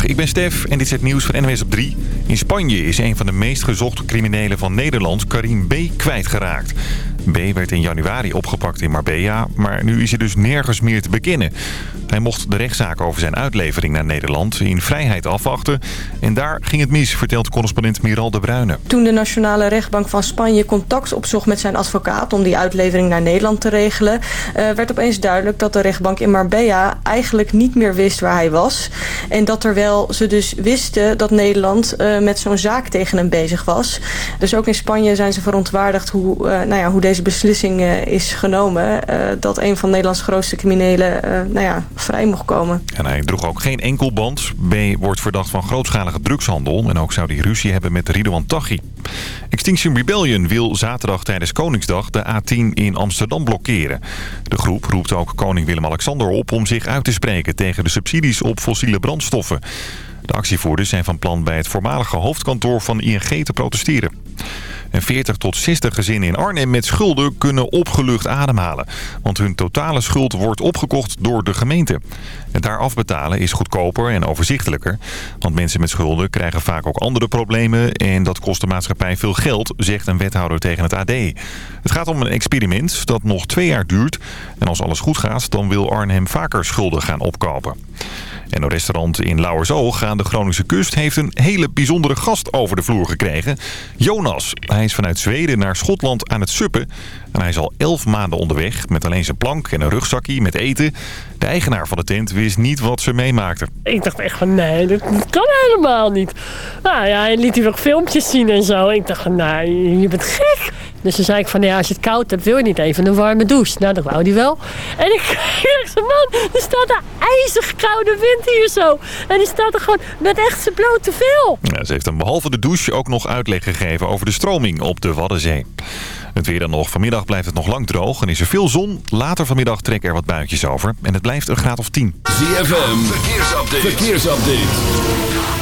Ik ben Stef en dit is het nieuws van NWS op 3. In Spanje is een van de meest gezochte criminelen van Nederland, Karim B., kwijtgeraakt. B. werd in januari opgepakt in Marbella, maar nu is hij dus nergens meer te bekennen. Hij mocht de rechtszaak over zijn uitlevering naar Nederland in vrijheid afwachten. En daar ging het mis, vertelt correspondent Miral de Bruyne. Toen de Nationale Rechtbank van Spanje contact opzocht met zijn advocaat... om die uitlevering naar Nederland te regelen... Uh, werd opeens duidelijk dat de rechtbank in Marbella eigenlijk niet meer wist waar hij was. En dat terwijl ze dus wisten dat Nederland uh, met zo'n zaak tegen hem bezig was. Dus ook in Spanje zijn ze verontwaardigd hoe, uh, nou ja, hoe deze beslissing is genomen. dat een van Nederlands grootste criminelen nou ja, vrij mocht komen. En hij droeg ook geen enkel band. B wordt verdacht van grootschalige drugshandel. En ook zou hij ruzie hebben met Ridouan Taghi. Extinction Rebellion wil zaterdag tijdens Koningsdag de A10 in Amsterdam blokkeren. De groep roept ook koning Willem-Alexander op om zich uit te spreken tegen de subsidies op fossiele brandstoffen. De actievoerders zijn van plan bij het voormalige hoofdkantoor van ING te protesteren. En 40 tot 60 gezinnen in Arnhem met schulden kunnen opgelucht ademhalen. Want hun totale schuld wordt opgekocht door de gemeente. En daar afbetalen is goedkoper en overzichtelijker. Want mensen met schulden krijgen vaak ook andere problemen. En dat kost de maatschappij veel geld, zegt een wethouder tegen het AD. Het gaat om een experiment dat nog twee jaar duurt. En als alles goed gaat, dan wil Arnhem vaker schulden gaan opkopen. En een restaurant in Lauwersoog aan de Groningse kust heeft een hele bijzondere gast over de vloer gekregen. Jonas. Hij is vanuit Zweden naar Schotland aan het suppen. En hij is al elf maanden onderweg met alleen zijn plank en een rugzakje met eten. De eigenaar van de tent wist niet wat ze meemaakten. Ik dacht echt van nee, dat kan helemaal niet. Nou ja, hij liet hij nog filmpjes zien en zo. Ik dacht van nou, je bent gek. Dus toen zei ik van ja, als je het koud hebt, wil je niet even een warme douche? Nou, dat wou hij wel. En ik zeg man, er staat een ijzig koude wind hier zo. En die staat er gewoon met echt zijn blote veel. Ja, ze heeft hem behalve de douche ook nog uitleg gegeven over de stroming op de Waddenzee. Het weer dan nog. Vanmiddag blijft het nog lang droog en is er veel zon. Later vanmiddag trekken er wat buitjes over. En het blijft een graad of 10. ZFM, verkeersupdate. verkeersupdate.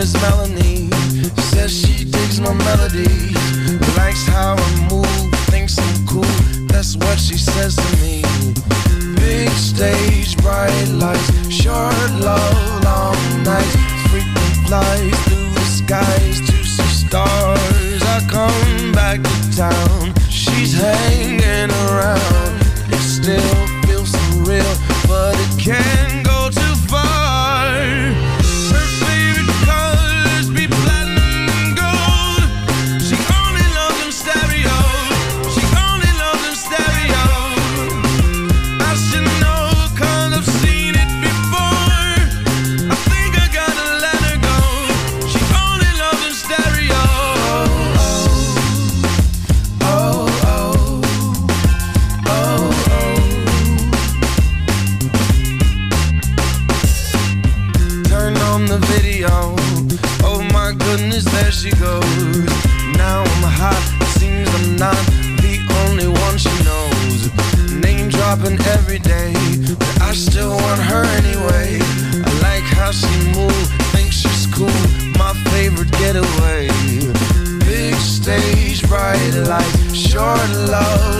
Is Melanie. Says she digs my melodies, likes how I move, thinks I'm cool. That's what she says to me. Big stage, bright lights, short love, long nights, frequent flights through the skies to see stars. I come back to town, she's hanging around. It still feels surreal, real, but it can't. love.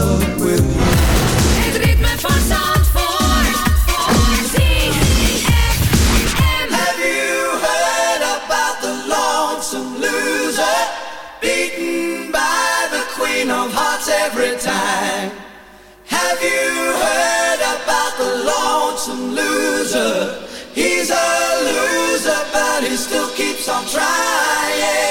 loser? He's a loser, but he still keeps on trying.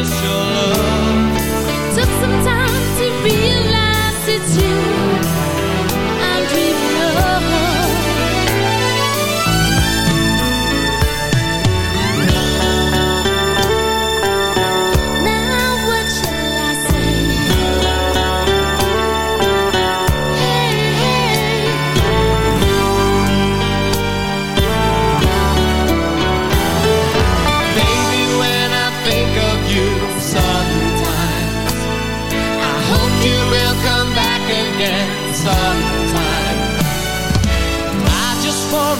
is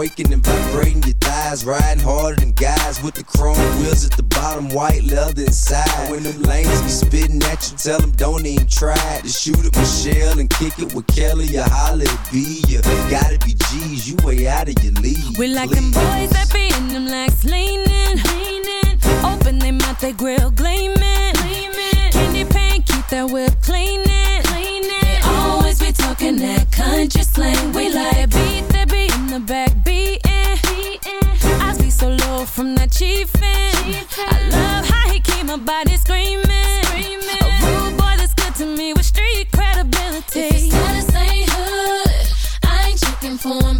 quaking and vibrating your thighs, riding harder than guys with the chrome wheels at the bottom, white leather inside. When them lanes be spitting at you, tell them don't even try to shoot at Michelle and kick it with Kelly or Holly B. You gotta be G's, you way out of your league. We like them boys that be in them legs leaning, leaning. Open them mouth, they grill gleaming, gleaming. Candy paint, keep that whip cleaning, cleaning. They always be talking that country slang. We like beat the back beating. beating. I be so low from that chiefin'. I love how he keep my body screaming. screaming. A rude boy that's good to me with street credibility. If his status ain't hood, I ain't checking for him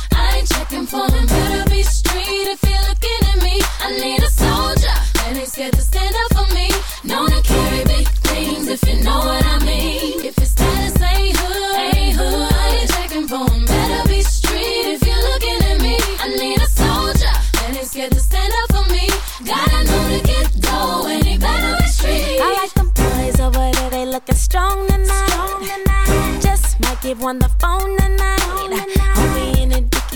ain't for him. Better be street if you're looking at me. I need a soldier that ain't scared to stand up for me. Known to carry big things if you know what I mean. If your status ain't hood, ain't hood, for. Better be street if you're looking at me. I need a soldier that ain't scared to stand up for me. Gotta know to get dough and better. I like them boys over there, they looking strong tonight. Just might give one the phone tonight. Homie in